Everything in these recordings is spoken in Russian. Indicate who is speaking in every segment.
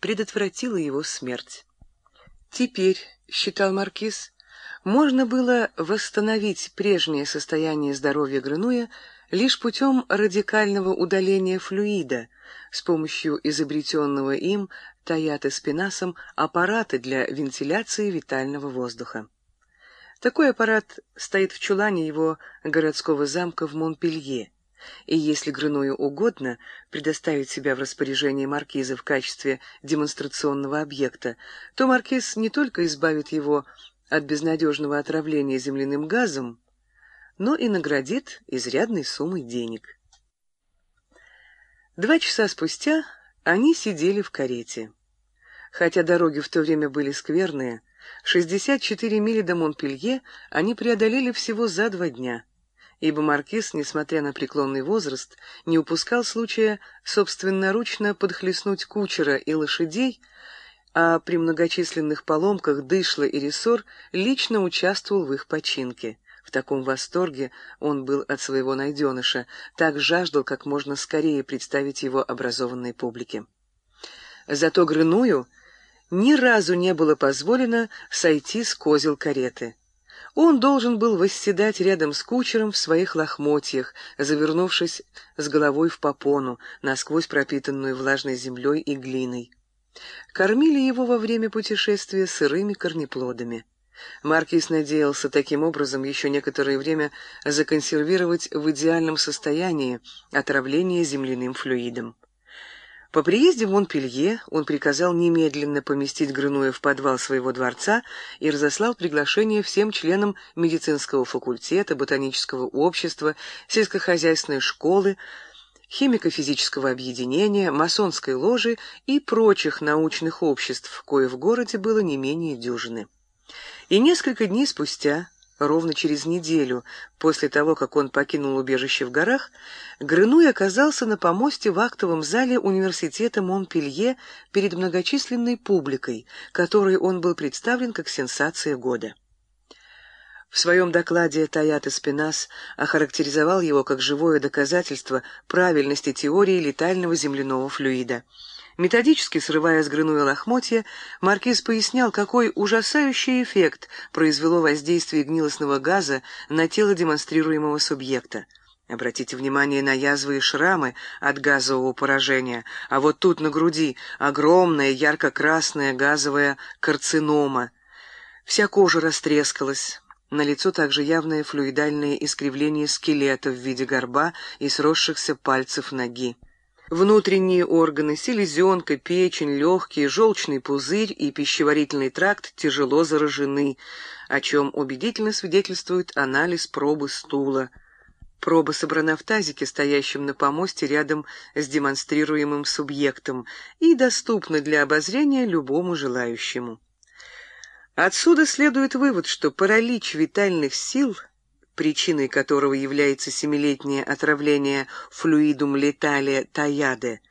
Speaker 1: предотвратила его смерть. Теперь, считал маркиз, можно было восстановить прежнее состояние здоровья Грынуя лишь путем радикального удаления флюида с помощью изобретенного им Таято Спинасом аппарата для вентиляции витального воздуха. Такой аппарат стоит в чулане его городского замка в Монпелье, и если Грыную угодно предоставить себя в распоряжение маркиза в качестве демонстрационного объекта, то маркиз не только избавит его от безнадежного отравления земляным газом, но и наградит изрядной суммой денег. Два часа спустя они сидели в карете. Хотя дороги в то время были скверные, 64 мили до Монпелье они преодолели всего за два дня, ибо маркиз, несмотря на преклонный возраст, не упускал случая собственноручно подхлестнуть кучера и лошадей, а при многочисленных поломках Дышла и Рессор лично участвовал в их починке. В таком восторге он был от своего найденыша, так жаждал как можно скорее представить его образованной публике. Зато Грыную ни разу не было позволено сойти с козел кареты. Он должен был восседать рядом с кучером в своих лохмотьях, завернувшись с головой в попону, насквозь пропитанную влажной землей и глиной. Кормили его во время путешествия сырыми корнеплодами. Маркиз надеялся таким образом еще некоторое время законсервировать в идеальном состоянии отравление земляным флюидом. По приезде в Монпелье он приказал немедленно поместить Грынуя в подвал своего дворца и разослал приглашение всем членам медицинского факультета, ботанического общества, сельскохозяйственной школы, химико-физического объединения, масонской ложи и прочих научных обществ, кое в городе было не менее дюжины. И несколько дней спустя, ровно через неделю после того, как он покинул убежище в горах, Грынуй оказался на помосте в актовом зале университета Монпелье перед многочисленной публикой, которой он был представлен как сенсация года. В своем докладе Таят Спинас охарактеризовал его как живое доказательство правильности теории летального земляного флюида. Методически срывая с Грынуя лохмотья, Маркиз пояснял, какой ужасающий эффект произвело воздействие гнилостного газа на тело демонстрируемого субъекта. Обратите внимание на язвы и шрамы от газового поражения, а вот тут на груди огромная ярко-красная газовая карцинома. Вся кожа растрескалась, на лицо также явное флюидальное искривление скелета в виде горба и сросшихся пальцев ноги. Внутренние органы, селезенка, печень, легкие, желчный пузырь и пищеварительный тракт тяжело заражены, о чем убедительно свидетельствует анализ пробы стула. Проба собрана в тазике, стоящем на помосте рядом с демонстрируемым субъектом, и доступна для обозрения любому желающему. Отсюда следует вывод, что паралич витальных сил, причиной которого является семилетнее отравление флюидум летале таяде,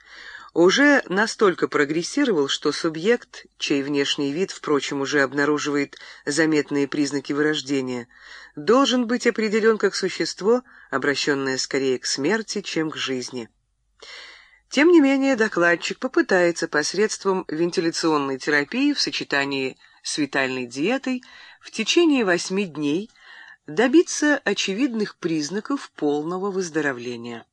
Speaker 1: уже настолько прогрессировал, что субъект, чей внешний вид, впрочем, уже обнаруживает заметные признаки вырождения, должен быть определен как существо, обращенное скорее к смерти, чем к жизни. Тем не менее, докладчик попытается посредством вентиляционной терапии в сочетании с витальной диетой в течение восьми дней добиться очевидных признаков полного выздоровления.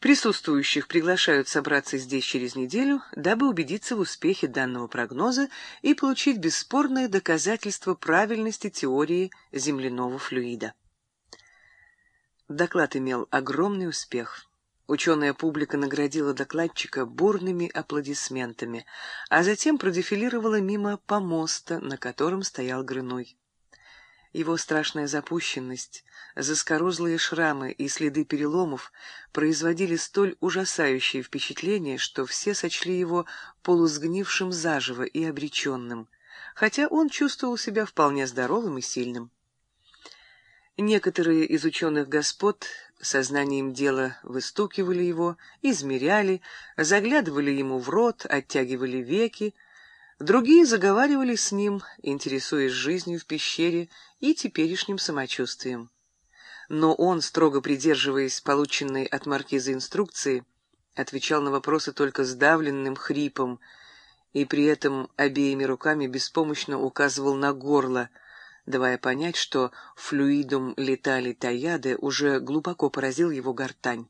Speaker 1: Присутствующих приглашают собраться здесь через неделю, дабы убедиться в успехе данного прогноза и получить бесспорное доказательство правильности теории земляного флюида. Доклад имел огромный успех. Ученая публика наградила докладчика бурными аплодисментами, а затем продефилировала мимо помоста, на котором стоял Грыной. Его страшная запущенность, заскорузлые шрамы и следы переломов производили столь ужасающее впечатление, что все сочли его полусгнившим заживо и обреченным, хотя он чувствовал себя вполне здоровым и сильным. Некоторые из ученых господ сознанием дела выстукивали его, измеряли, заглядывали ему в рот, оттягивали веки, другие заговаривали с ним, интересуясь жизнью в пещере и теперешним самочувствием. Но он, строго придерживаясь полученной от маркиза инструкции, отвечал на вопросы только сдавленным хрипом и при этом обеими руками беспомощно указывал на горло, давая понять, что флюидум летали таяды уже глубоко поразил его гортань.